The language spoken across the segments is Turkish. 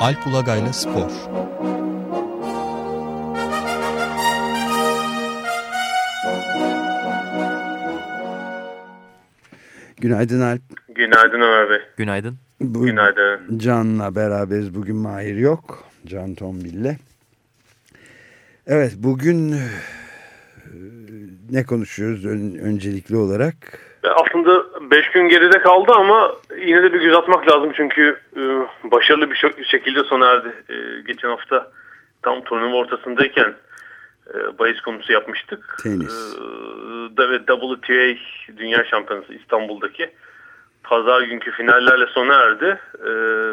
Alp Ulagay'la Spor Günaydın Alp. Günaydın Ömer Bey. Günaydın. Bu, Günaydın. Can'la beraberiz. Bugün Mahir yok. Can Tombil'le. Evet bugün e, ne konuşuyoruz ön, öncelikli olarak? Aslında 5 gün geride kaldı ama yine de bir göz atmak lazım çünkü e, başarılı bir şekilde sona erdi. E, geçen hafta tam turnuva ortasındayken e, bahis konusu yapmıştık. Tenis. E, WTA Dünya Şampiyonası İstanbul'daki pazar günkü finallerle sona erdi. E,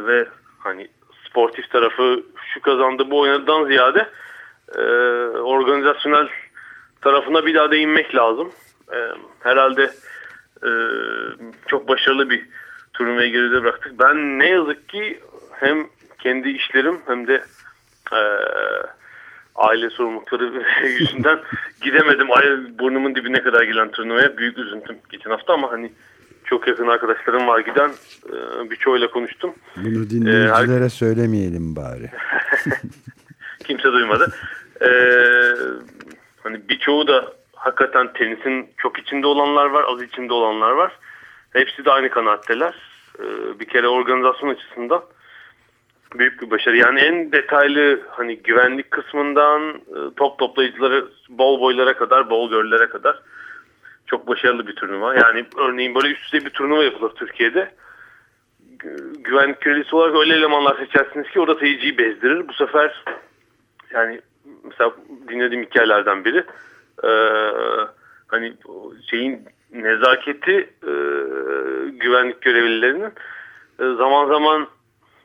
ve hani sportif tarafı şu kazandı bu oynadıdan ziyade e, organizasyonel tarafına bir daha değinmek lazım. E, herhalde e, çok başarılı bir turnuvayı geride bıraktık. Ben ne yazık ki hem kendi işlerim hem de e, aile sorumlulukları yüzünden gidemedim. Ay, burnumun dibine kadar gelen turnuvaya büyük üzüntüm geçen hafta ama hani çok yakın arkadaşlarım var giden e, birçoğuyla konuştum. Bunu dinleyicilere ee, söylemeyelim bari. Kimse duymadı. Ee, hani birçoğu da hakikaten tenisin çok içinde olanlar var, az içinde olanlar var. Hepsi de aynı kanaatteler. Ee, bir kere organizasyon açısından büyük bir başarı. Yani en detaylı hani güvenlik kısmından e, top toplayıcıları bol boylara kadar, bol göllere kadar çok başarılı bir turnuva. Yani örneğin böyle üst düzey bir turnuva yapılır Türkiye'de. Güvenlik görevlisi olarak öyle elemanlar seçersiniz ki orada seyirciyi bezdirir. Bu sefer yani mesela dinlediğim hikayelerden biri e, hani şeyin nezaketi e, güvenlik görevlilerinin e, zaman zaman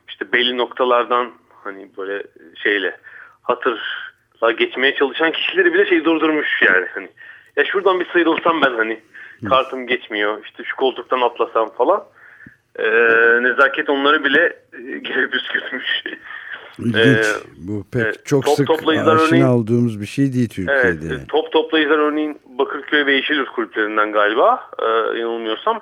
işte belli noktalardan hani böyle şeyle hatırla geçmeye çalışan kişileri bile şey durdurmuş yani hani. Ya şuradan bir sıyrılsam ben hani kartım geçmiyor işte şu koltuktan atlasam falan. E, nezaket onları bile e, geri püskürtmüş. İlginç. Ee, Bu pek evet, çok top sık aşina örneğin, olduğumuz bir şey değil Türkiye'de. Evet, top toplayıcılar örneğin Bakırköy ve Yeşilyurt kulüplerinden galiba e, yanılmıyorsam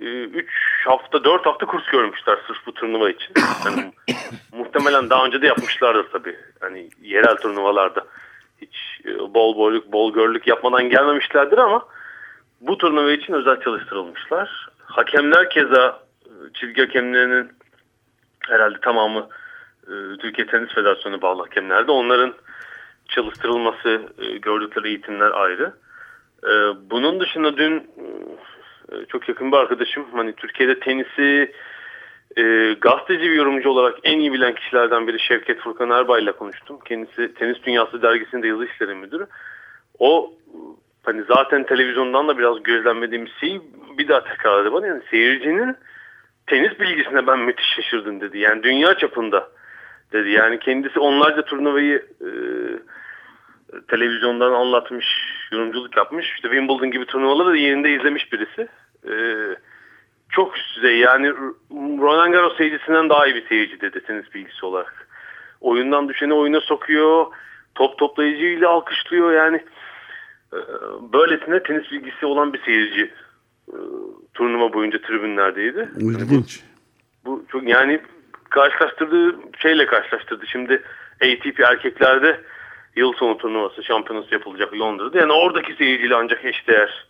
3 e, hafta 4 hafta kurs görmüşler sırf bu turnuva için. Yani, muhtemelen daha önce de yapmışlardır tabii. Hani yerel turnuvalarda hiç e, bol boyluk bol görlük yapmadan gelmemişlerdir ama bu turnuva için özel çalıştırılmışlar. Hakemler keza e, çizgi hakemlerinin herhalde tamamı Türkiye Tenis Federasyonu bağlı hakemlerde onların çalıştırılması gördükleri eğitimler ayrı. Bunun dışında dün ee, çok yakın bir arkadaşım. Hani Türkiye'de tenisi e, gazeteci bir yorumcu olarak en iyi bilen kişilerden biri Şevket Furkan Erbay ile konuştum. Kendisi Tenis Dünyası dergisinde yazı işleri müdürü. O hani zaten televizyondan da biraz gözlemlediğim şeyi bir daha tekrarladı bana. Yani seyircinin tenis bilgisine ben müthiş şaşırdım dedi. Yani dünya çapında dedi. Yani kendisi onlarca turnuvayı e, televizyondan anlatmış, yorumculuk yapmış. İşte Wimbledon gibi turnuvaları da yerinde izlemiş birisi. Ee, çok üst düzey yani Roland Garros seyircisinden daha iyi bir seyirci dedi tenis bilgisi olarak. Oyundan düşeni oyuna sokuyor, top toplayıcıyla alkışlıyor yani. E, böylesine tenis bilgisi olan bir seyirci e, turnuva boyunca tribünlerdeydi. İlginç. Bu, bu çok yani karşılaştırdığı şeyle karşılaştırdı. Şimdi ATP erkeklerde yıl sonu turnuvası şampiyonası yapılacak Londra'da. Yani oradaki seyirciyle ancak eşdeğer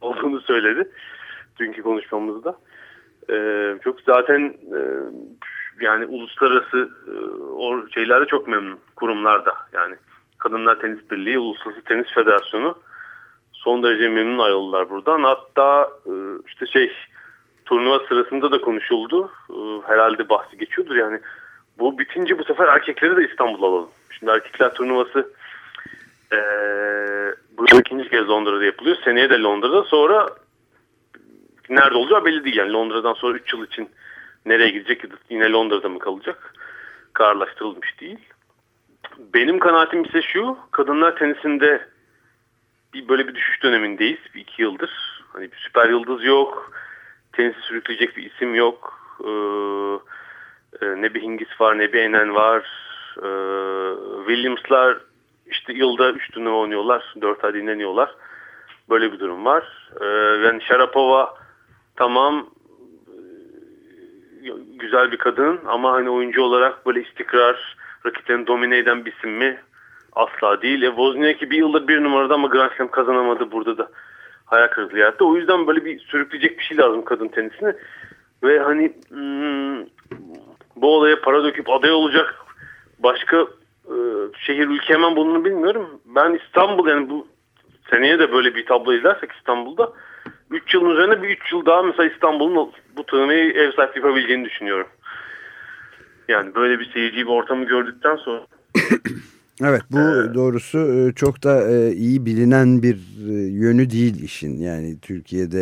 olduğunu söyledi. Dünkü konuşmamızda. Ee, çok zaten e, yani uluslararası e, o şeylerde çok memnun kurumlarda. Yani Kadınlar Tenis Birliği, Uluslararası Tenis Federasyonu son derece memnun ayrıldılar buradan. Hatta e, işte şey turnuva sırasında da konuşuldu. E, herhalde bahsi geçiyordur yani. Bu bitince bu sefer erkekleri de İstanbul'a alalım. Şimdi erkekler turnuvası e, bu ikinci kez Londra'da yapılıyor. Seneye de Londra'da. Sonra nerede olacağı belli değil. Yani Londra'dan sonra 3 yıl için nereye gidecek yine Londra'da mı kalacak? Kararlaştırılmış değil. Benim kanaatim ise şu. Kadınlar tenisinde bir böyle bir düşüş dönemindeyiz. Bir iki yıldır. Hani bir süper yıldız yok. Tenisi sürükleyecek bir isim yok. Ee, e, ne bir Hingis var ne bir Enen var. Ee, Williams'lar işte yılda 3 turnuva oynuyorlar. 4 ay dinleniyorlar. Böyle bir durum var. Ee, yani Sharapova tamam güzel bir kadın ama hani oyuncu olarak böyle istikrar, rakiplerini domine eden bir isim mi? Asla değil. E, Wozniacki bir yıldır bir numarada ama Grand Slam kazanamadı burada da. Hayal kırıklığı yarattı. O yüzden böyle bir sürükleyecek bir şey lazım kadın tenisine. Ve hani hmm, bu olaya para döküp aday olacak başka e, şehir ülke hemen bunu bilmiyorum. Ben İstanbul yani bu seneye de böyle bir tablo izlersek İstanbul'da 3 yılın üzerine bir 3 yıl daha mesela İstanbul'un bu turnuvayı ev sahipliği yapabileceğini düşünüyorum. Yani böyle bir seyirci bir ortamı gördükten sonra Evet bu ee, doğrusu e, çok da e, iyi bilinen bir e, yönü değil işin. Yani Türkiye'de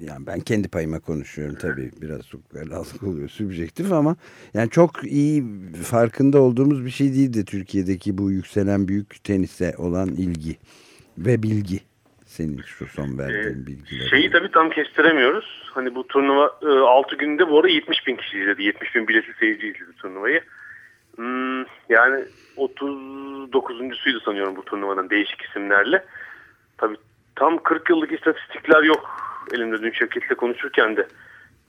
yani ben kendi payıma konuşuyorum tabii biraz çok belalık oluyor subjektif ama yani çok iyi farkında olduğumuz bir şey değildi Türkiye'deki bu yükselen büyük tenise olan ilgi ve bilgi. Senin şu son verdiğin ee, bilgiler. Şeyi tabii tam kestiremiyoruz. Hani bu turnuva 6 günde bu arada 70 bin kişi izledi. 70 bin biletli seyirci izledi turnuvayı. Hmm, yani 39.suydu sanıyorum bu turnuvanın değişik isimlerle. Tabii tam 40 yıllık istatistikler yok. Elimde dün şirketle konuşurken de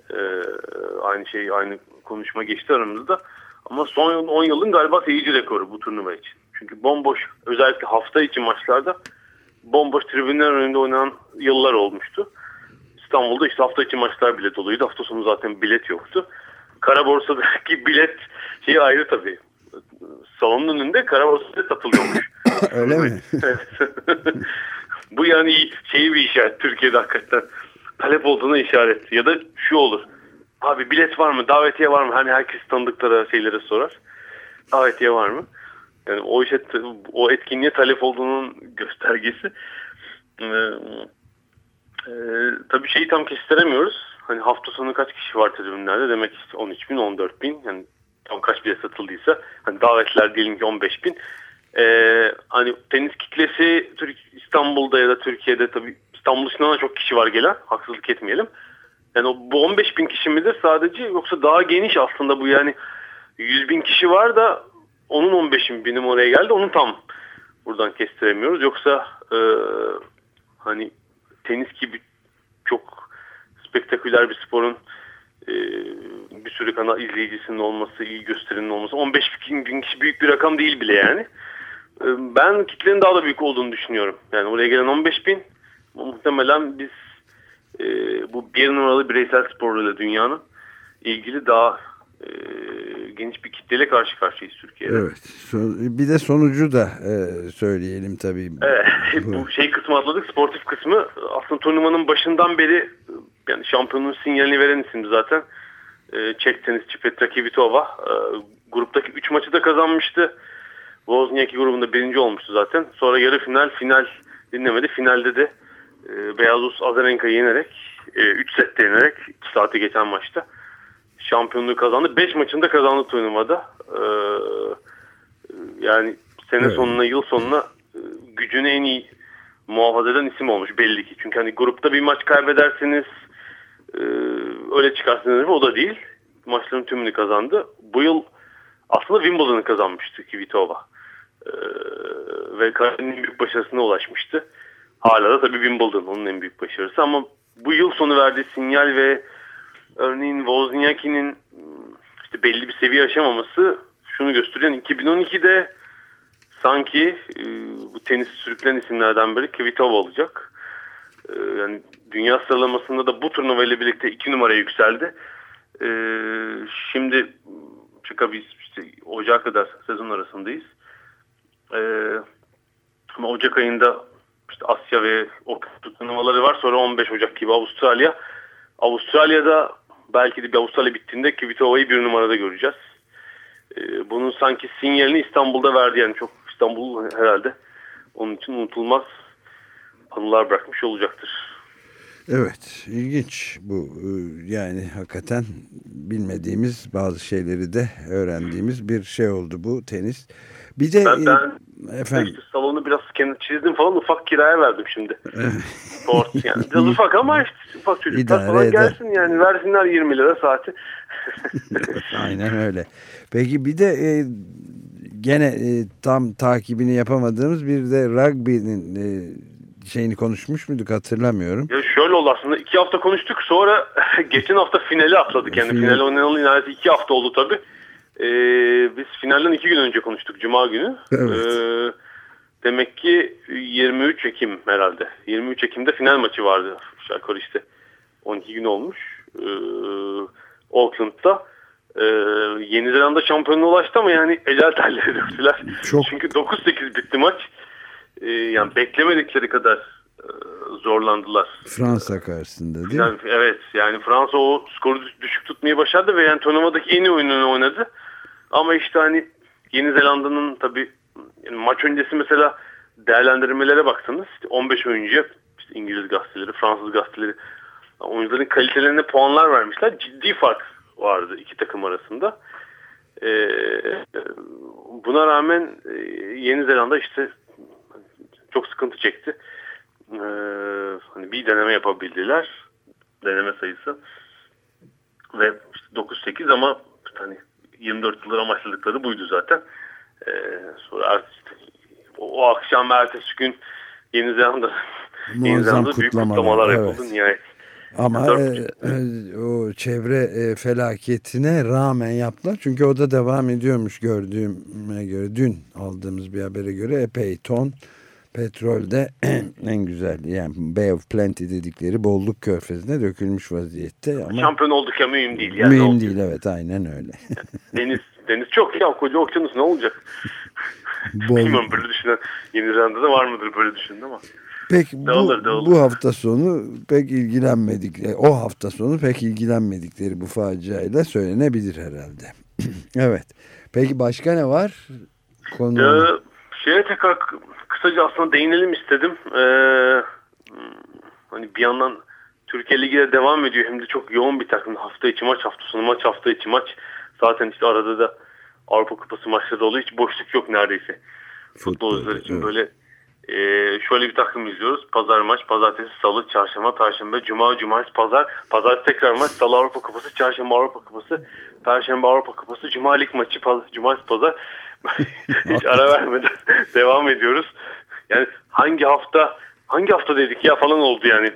e, aynı şey aynı konuşma geçti aramızda. Ama son 10 yılın galiba seyirci rekoru bu turnuva için. Çünkü bomboş özellikle hafta içi maçlarda bomboş tribünler önünde oynanan yıllar olmuştu. İstanbul'da işte hafta içi maçlar bile doluydu. Hafta sonu zaten bilet yoktu. Kara borsadaki bilet şeyi ayrı tabii. Salonun önünde kara borsada satılıyormuş. Öyle mi? Bu yani şeyi bir işaret Türkiye'de hakikaten. Talep olduğuna işaret. Ya da şu olur. Abi bilet var mı? Davetiye var mı? Hani herkes tanıdıkları şeylere sorar. Davetiye var mı? Yani o işe o etkinliğe talep olduğunun göstergesi. Ee, e, tabii şeyi tam kestiremiyoruz. Hani hafta sonu kaç kişi var tribünlerde? Demek işte 13 bin, 14 bin. Yani tam kaç bilet satıldıysa. Hani davetler diyelim ki 15 bin. Ee, hani tenis kitlesi İstanbul'da ya da Türkiye'de tabii İstanbul dışından çok kişi var gelen. Haksızlık etmeyelim. Yani o, bu 15 bin kişi midir sadece yoksa daha geniş aslında bu yani 100 bin kişi var da onun 15 binim oraya geldi. Onu tam buradan kestiremiyoruz. Yoksa e, hani tenis gibi çok spektaküler bir sporun e, bir sürü kanal izleyicisinin olması, iyi gösterinin olması 15 bin kişi büyük bir rakam değil bile yani. E, ben kitlenin daha da büyük olduğunu düşünüyorum. Yani oraya gelen 15 bin muhtemelen biz e, bu bir numaralı bireysel sporlarıyla dünyanın ilgili daha e, geniş bir kitleyle karşı karşıyayız Türkiye'de. Evet. Bir de sonucu da e, söyleyelim tabii. Evet, bu şey kısmı atladık. Sportif kısmı aslında turnuvanın başından beri yani şampiyonun sinyalini veren isim zaten. E, Çek tenisçi Petra Kvitova. E, gruptaki 3 maçı da kazanmıştı. Wozniacki grubunda birinci olmuştu zaten. Sonra yarı final, final dinlemedi. Finalde de e, Beyazuz Azarenka'yı yenerek 3 e, sette yenerek 2 saati geçen maçta şampiyonluğu kazandı. 5 maçında kazandı turnuvada. Ee, yani sene evet. sonuna yıl sonuna e, gücünü en iyi muhafaza eden isim olmuş belli ki. Çünkü hani grupta bir maç kaybedersiniz e, öyle çıkarsınız o da değil. Maçların tümünü kazandı. Bu yıl aslında Wimbledon'ı kazanmıştı Kvitova. Ee, ve kariyerin en büyük başarısına ulaşmıştı. Hala da tabii Wimbledon onun en büyük başarısı ama bu yıl sonu verdiği sinyal ve örneğin Wozniacki'nin işte belli bir seviye aşamaması şunu gösteriyor. 2012'de sanki e, bu tenis sürüklen isimlerden biri Kvitova olacak. E, yani dünya sıralamasında da bu turnuva ile birlikte iki numaraya yükseldi. E, şimdi çünkü biz işte Ocak kadar sezon arasındayız. E, ama Ocak ayında işte Asya ve o turnuvaları var. Sonra 15 Ocak gibi Avustralya. Avustralya'da belki de bir Avustralya bittiğinde Kvitova'yı bir numarada göreceğiz. Ee, bunun sanki sinyalini İstanbul'da verdi yani çok İstanbul herhalde onun için unutulmaz anılar bırakmış olacaktır. Evet ilginç bu yani hakikaten bilmediğimiz bazı şeyleri de öğrendiğimiz bir şey oldu bu tenis. Bir de ben, ben efendim işte salonu biraz kendi çizdim falan ufak kiraya verdim şimdi. Sport yani biraz ufak ama işte ufak çocuklar İdare falan eder. gelsin yani versinler 20 lira saati. Aynen öyle. Peki bir de e, gene e, tam takibini yapamadığımız bir de rugby'nin e, şeyini konuşmuş muyduk hatırlamıyorum. Ya şöyle oldu aslında iki hafta konuştuk sonra geçen hafta finali atladık. Yani Final. finali oynanalı neredeyse iki hafta oldu tabii. Ee, biz finalden iki gün önce konuştuk Cuma günü. Evet. Ee, demek ki 23 Ekim herhalde. 23 Ekim'de final maçı vardı. Şarkı işte 12 gün olmuş. Ee, Auckland'da. Ee, Yeni Zelanda şampiyonluğa ulaştı ama yani ecel telleri döktüler. Çok... Çünkü 9-8 bitti maç. Ee, yani beklemedikleri kadar e, zorlandılar. Fransa karşısında değil yani, mi? Evet yani Fransa o skoru düşük tutmayı başardı ve yani turnuvadaki en iyi oyununu oynadı. Ama işte hani Yeni Zelanda'nın tabii yani maç öncesi mesela değerlendirmelere baktınız. İşte 15 oyuncuya işte İngiliz gazeteleri, Fransız gazeteleri oyuncuların kalitelerine puanlar vermişler. Ciddi fark vardı iki takım arasında. Ee, buna rağmen e, Yeni Zelanda işte çok sıkıntı çekti. Ee, hani bir deneme yapabildiler. Deneme sayısı. Ve işte 9-8 ama hani 24 yıldır amaçladıkları buydu zaten. Ee, sonra işte, o, o akşam ertesi gün Yeni Zelanda Yeni Zelanda büyük kutlamalar evet. yapıldı nihayet. Ama e, e, o çevre e, felaketine rağmen yaptılar. Çünkü o da devam ediyormuş gördüğüme göre. Dün aldığımız bir habere göre epey ton petrolde en güzel yani Bay of Plenty dedikleri bolluk körfezine dökülmüş vaziyette. Ama Şampiyon olduk ya mühim değil. Yani mühim değil evet aynen öyle. deniz deniz çok ya koca okyanus ne olacak? Bilmiyorum böyle düşünen Yeni Zelanda'da var mıdır böyle düşündü ama. Peki bu, dağılır, dağılır. bu hafta sonu pek ilgilenmedikleri, o hafta sonu pek ilgilenmedikleri bu faciayla söylenebilir herhalde. evet. Peki başka ne var? Konu... Ee, şeye tekrar kısaca aslında değinelim istedim. Ee, hani bir yandan Türkiye Ligi'de devam ediyor. Hem de çok yoğun bir takım. Hafta içi maç, hafta sonu maç, hafta içi maç. Zaten işte arada da Avrupa Kupası maçları oluyor. Hiç boşluk yok neredeyse. Futbolcular için evet. böyle e, şöyle bir takım izliyoruz. Pazar maç, pazartesi, salı, çarşamba, perşembe, cuma, cumartesi, pazar. Pazar tekrar maç, salı Avrupa Kupası, çarşamba Avrupa Kupası, perşembe Avrupa Kupası, cuma lig maçı, pazar, cumartesi, pazar. Hiç ara vermeden devam ediyoruz. Yani hangi hafta hangi hafta dedik ya falan oldu yani.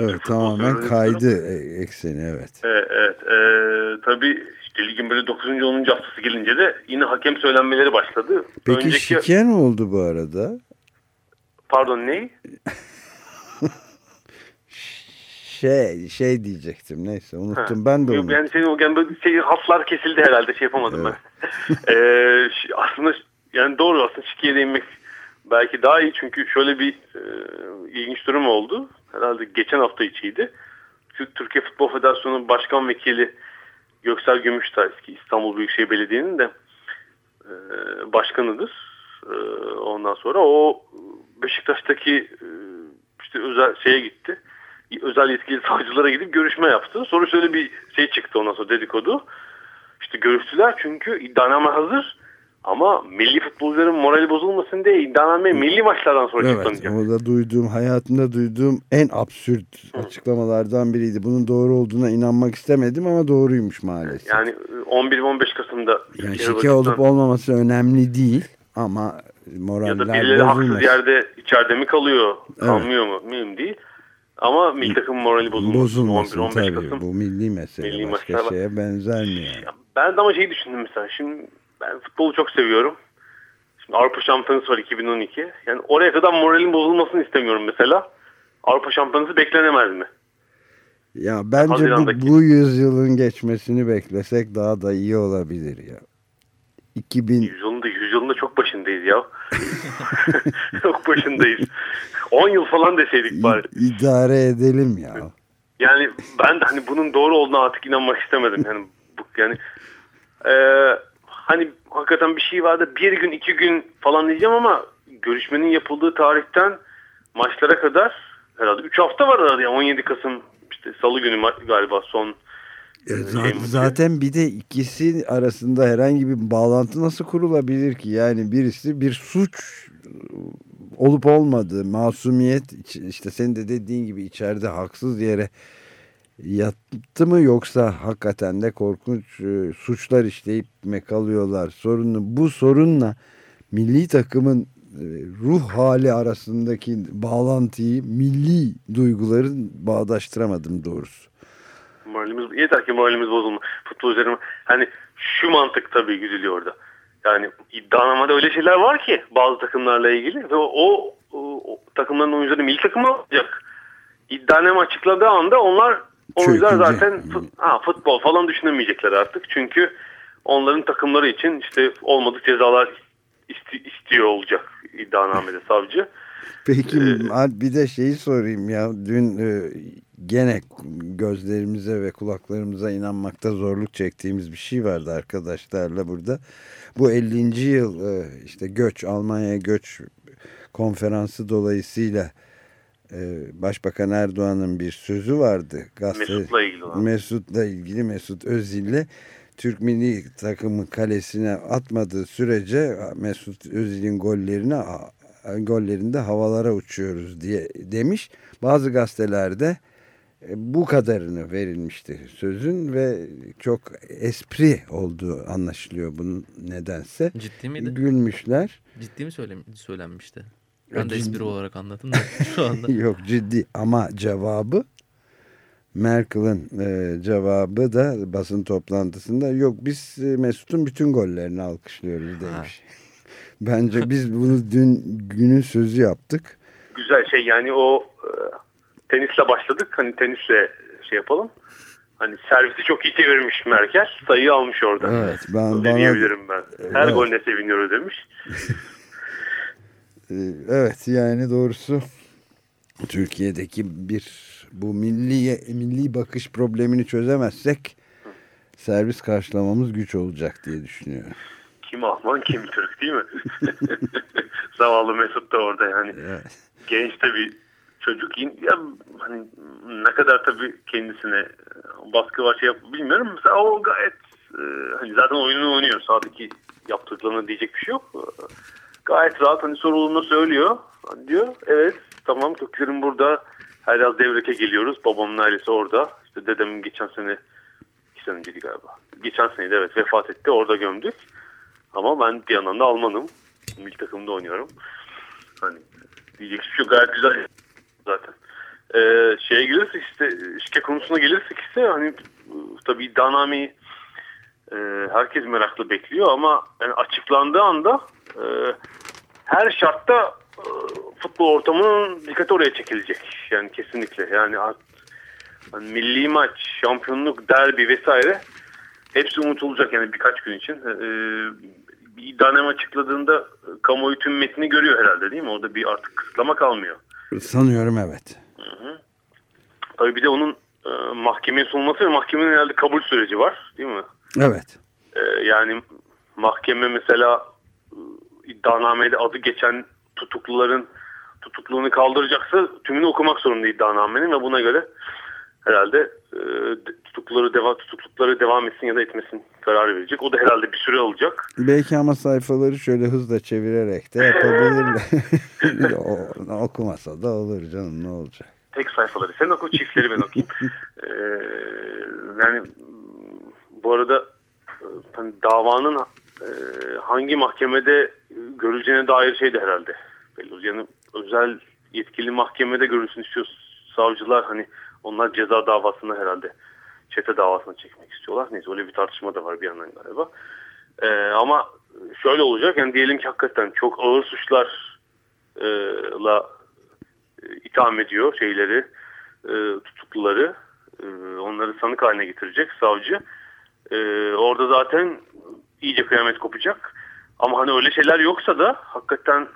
Evet tamamen kaydı e, ekseni evet. Evet, evet e, tabii işte ligin böyle 9. 10. haftası gelince de yine hakem söylenmeleri başladı. Peki Önceki... şike ne oldu bu arada? Pardon ne? şey şey diyecektim neyse unuttum ha. ben de unuttum. Yani senin o yani böyle şey, hatlar kesildi herhalde şey yapamadım evet. ben. ee, aslında yani doğru aslında şikiye değinmek belki daha iyi çünkü şöyle bir e, ilginç durum oldu. Herhalde geçen hafta içiydi. Türkiye Futbol Federasyonu Başkan Vekili Göksel Gümüştay eski İstanbul Büyükşehir Belediye'nin de e, başkanıdır. E, ondan sonra o Beşiktaş'taki e, işte özel şeye gitti. Özel yetkili savcılara gidip görüşme yaptı. Sonra şöyle bir şey çıktı ondan sonra dedikodu. İşte görüştüler çünkü iddianame hazır. Ama milli futbolcuların morali bozulmasın diye iddianame milli maçlardan sonra evet, çıklanacak. Evet orada duyduğum hayatımda duyduğum en absürt açıklamalardan biriydi. Bunun doğru olduğuna inanmak istemedim ama doğruymuş maalesef. Yani 11-15 Kasım'da. Yani şike olup olmaması önemli değil ama moraller Ya da birileri haksız yerde içeride mi kalıyor, kalmıyor evet. mu mühim değil. Ama milli takım morali bozulmasın. Bozulmasın 11, tabii. Kasım, bu milli mesele. Milli Başka maçlar. şeye benzermiyor. Ben de ama şeyi düşündüm mesela. Şimdi ben futbolu çok seviyorum. Şimdi Avrupa Şampiyonası var 2012. Yani oraya kadar moralin bozulmasını istemiyorum mesela. Avrupa Şampiyonası beklenemez mi? Ya bence bu, bu yüzyılın geçmesini beklesek daha da iyi olabilir ya. 2000 yüzyılında yüzyılında ya. çok başındayız. 10 yıl falan deseydik bari. İdare edelim ya. Yani ben de hani bunun doğru olduğuna artık inanmak istemedim. Yani bu yani e, hani hakikaten bir şey vardı. Bir gün iki gün falan diyeceğim ama görüşmenin yapıldığı tarihten maçlara kadar herhalde 3 hafta var arada. Yani 17 Kasım işte salı günü galiba son zaten, zaten bir de ikisi arasında herhangi bir bağlantı nasıl kurulabilir ki? Yani birisi bir suç olup olmadığı, masumiyet işte senin de dediğin gibi içeride haksız yere yattı mı yoksa hakikaten de korkunç e, suçlar işleyip mi kalıyorlar sorunu bu sorunla milli takımın ruh hali arasındaki bağlantıyı milli duyguların bağdaştıramadım doğrusu. Moralimiz, yeter ki moralimiz bozulma. Futbolcularım hani şu mantık tabii güdülüyor orada. Yani iddianamada öyle şeyler var ki bazı takımlarla ilgili ve o, o, o takımların oyuncuları milli takıma alacak. İddianame açıkladığı anda onlar oyuncular zaten ha, futbol falan düşünemeyecekler artık. Çünkü onların takımları için işte olmadık cezalar isti, istiyor olacak iddianamede savcı. Peki ee, bir de şeyi sorayım ya dün e, gene gözlerimize ve kulaklarımıza inanmakta zorluk çektiğimiz bir şey vardı arkadaşlarla burada. Bu 50. yıl e, işte göç Almanya göç konferansı dolayısıyla e, Başbakan Erdoğan'ın bir sözü vardı. Gazete, Mesut'la ilgili olan. Mesut'la ilgili Mesut Özil'le Türk milli takımı kalesine atmadığı sürece Mesut Özil'in gollerini gollerinde havalara uçuyoruz diye demiş. Bazı gazetelerde bu kadarını verilmişti sözün ve çok espri olduğu anlaşılıyor bunun nedense. Ciddi miydi? Gülmüşler. Ciddi mi söylenmişti? Ben de espri olarak anladım da şu anda. Yok ciddi ama cevabı Merkel'in e, cevabı da basın toplantısında yok biz e, Mesut'un bütün gollerini alkışlıyoruz demiş. Bence biz bunu dün günün sözü yaptık. Güzel şey yani o e, tenisle başladık. Hani tenisle şey yapalım. Hani servisi çok iyi çevirmiş Merkel. Sayıyı almış orada. Evet. Ben, bana, diyebilirim ben. Her evet. golüne seviniyoruz demiş. E, evet yani doğrusu Türkiye'deki bir bu milli milli bakış problemini çözemezsek servis karşılamamız güç olacak diye düşünüyorum. Kim Alman kim Türk değil mi? Zavallı Mesut da orada yani. Evet. Genç de bir çocuk. Ya, hani ne kadar tabii kendisine baskı var şey yap bilmiyorum. Mesela o gayet e, hani zaten oyununu oynuyor. Sağdaki yaptıklarına diyecek bir şey yok. Gayet rahat hani sorulduğunda söylüyor. Hani diyor evet tamam Türklerin burada her yaz devreke geliyoruz. Babamın ailesi orada. İşte dedemin geçen sene iki sene önceydi galiba. Geçen seneydi evet vefat etti. Orada gömdük. Ama ben bir yandan da Almanım. Milli takımda oynuyorum. Hani diyecek bir şey gayet güzel zaten. Ee, şeye gelirsek işte şike konusuna gelirsek ise hani tabii iddianameyi e, herkes meraklı bekliyor ama yani açıklandığı anda e, her şartta e, futbol ortamının dikkati oraya çekilecek. Yani kesinlikle. Yani, yani milli maç, şampiyonluk, derbi vesaire hepsi unutulacak yani birkaç gün için. Ee, bir iddianame açıkladığında e, kamuoyu tüm metni görüyor herhalde değil mi? Orada bir artık kısıtlama kalmıyor. Sanıyorum evet. Hı hı. Tabii bir de onun e, mahkemeye sunulması ve mahkemenin herhalde kabul süreci var değil mi? Evet. E, yani mahkeme mesela e, iddianamede adı geçen tutukluların tutukluğunu kaldıracaksa tümünü okumak zorunda iddianamenin ve buna göre herhalde e, tutukluları devam tutuklukları devam etsin ya da etmesin kararı verecek. O da herhalde bir süre alacak. Belki ama sayfaları şöyle hızla çevirerek de yapabilirler. Okumasa da olur canım ne olacak. Tek sayfaları. Sen oku çiftleri ben okuyayım. ee, yani bu arada e, hani davanın e, hangi mahkemede görüleceğine dair şey de herhalde belli. Yani özel yetkili mahkemede görülsün istiyor savcılar hani onlar ceza davasını herhalde çete davasını çekmek istiyorlar. Neyse öyle bir tartışma da var bir yandan galiba. Ee, ama şöyle olacak yani diyelim ki hakikaten çok ağır suçlarla e, itham ediyor şeyleri e, tutukluları e, onları sanık haline getirecek savcı. E, orada zaten iyice kıyamet kopacak. Ama hani öyle şeyler yoksa da hakikaten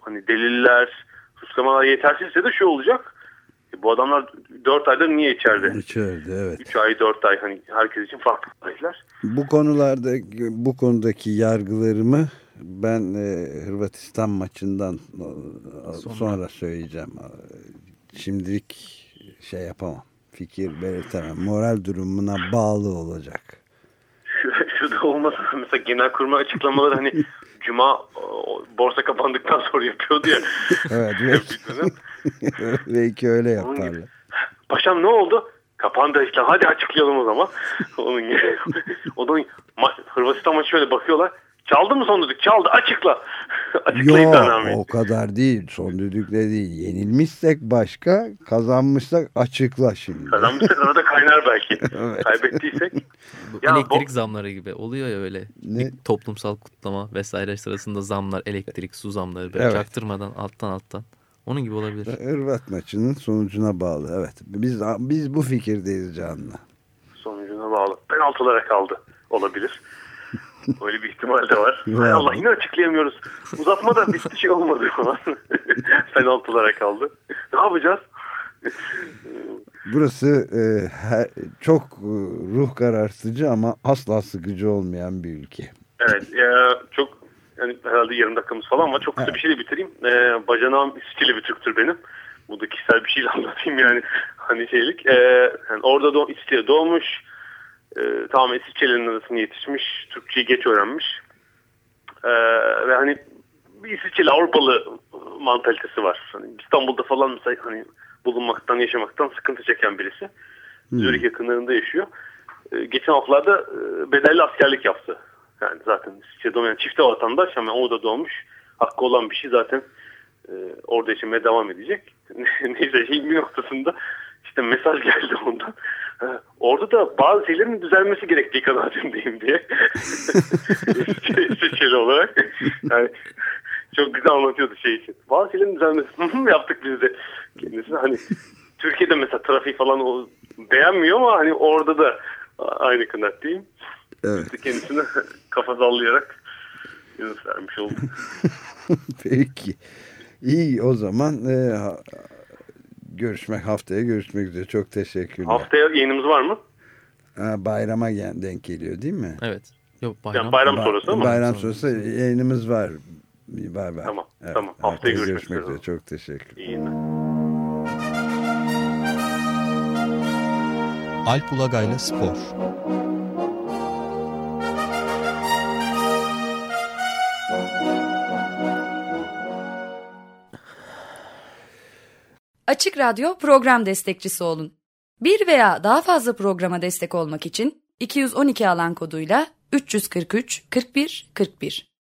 hani deliller, suçlamalar yetersizse de şu olacak. E, bu adamlar 4 aydır niye içeride? İçeride evet. 3 ay 4 ay hani herkes için farklı tarihler. Bu konularda bu konudaki yargılarımı ben e, Hırvatistan maçından e, sonra. sonra söyleyeceğim. Şimdilik şey yapamam. Fikir belirtemem. Moral durumuna bağlı olacak. Şu, şu da olmasa mesela genel kurma açıklamaları hani Cuma borsa kapandıktan sonra yapıyordu ya. evet. Belki, belki öyle yaparlar. Paşam ne oldu? Kapandı işte hadi açıklayalım o zaman. Onun gibi. Onun ma Hırvatistan maçı şöyle bakıyorlar. Çaldı mı son düdük? Çaldı. Açıkla. Yok o kadar değil. Son düdükle değil. Yenilmişsek başka, kazanmışsak açıkla şimdi. Kazanmışsak arada kaynar belki. evet. Kaybettiysek. Bu ya elektrik bu... zamları gibi oluyor ya öyle. Ne? toplumsal kutlama vesaire sırasında zamlar, elektrik, su zamları böyle evet. çaktırmadan alttan alttan. Onun gibi olabilir. Hırvat maçının sonucuna bağlı. Evet. Biz biz bu fikirdeyiz Can'la. Sonucuna bağlı. Penaltılara kaldı. Olabilir. Öyle bir ihtimal de var. Hay Allah yine açıklayamıyoruz. Uzatma da bitti şey olmadı falan. Penaltılara kaldı. Ne yapacağız? Burası e, her, çok e, ruh kararsıcı ama asla sıkıcı olmayan bir ülke. Evet. Ya, çok yani herhalde yarım dakikamız falan var. Çok kısa evet. bir şeyle bitireyim. Ee, bacanağım İsviçreli bir Türktür benim. Bu da kişisel bir şeyle anlatayım yani. Hani şeylik. Ee, yani orada doğ, İsviçre'de doğmuş e, tamamen İsviçrelerin arasında yetişmiş. Türkçeyi geç öğrenmiş. E, ve hani bir İsviçreli Avrupalı mantalitesi var. Hani İstanbul'da falan mesela hani bulunmaktan, yaşamaktan sıkıntı çeken birisi. Hmm. Zürich yakınlarında yaşıyor. E, geçen haftalarda e, bedelli askerlik yaptı. Yani zaten İsviçre'de olmayan çifte vatandaş ama orada doğmuş. Hakkı olan bir şey zaten e, orada yaşamaya devam edecek. Neyse şeyin bir noktasında işte mesaj geldi ondan. Orada da bazı şeylerin düzelmesi gerektiği kanaatindeyim diye. Seçili olarak. Yani çok güzel anlatıyordu şey için. Bazı şeylerin düzelmesi yaptık biz de. Kendisine hani Türkiye'de mesela trafik falan o beğenmiyor ama hani orada da aynı kanaatteyim. Evet. İşte kendisine kafa sallayarak yanıt vermiş oldum. Peki. İyi o zaman e, görüşmek haftaya görüşmek üzere. Çok teşekkürler. Haftaya yayınımız var mı? Ha, bayrama denk geliyor değil mi? Evet. Yok bayram, yani bayram sonrası ama. Bayram sonrası yayınımız var. Var var. Tamam. Evet. Tamam. Haftaya, haftaya görüşmek, görüşmek üzere. Çok teşekkür. İyi günler. Alp Ulagay'la Spor Açık Radyo program destekçisi olun. Bir veya daha fazla programa destek olmak için 212 alan koduyla 343 41 41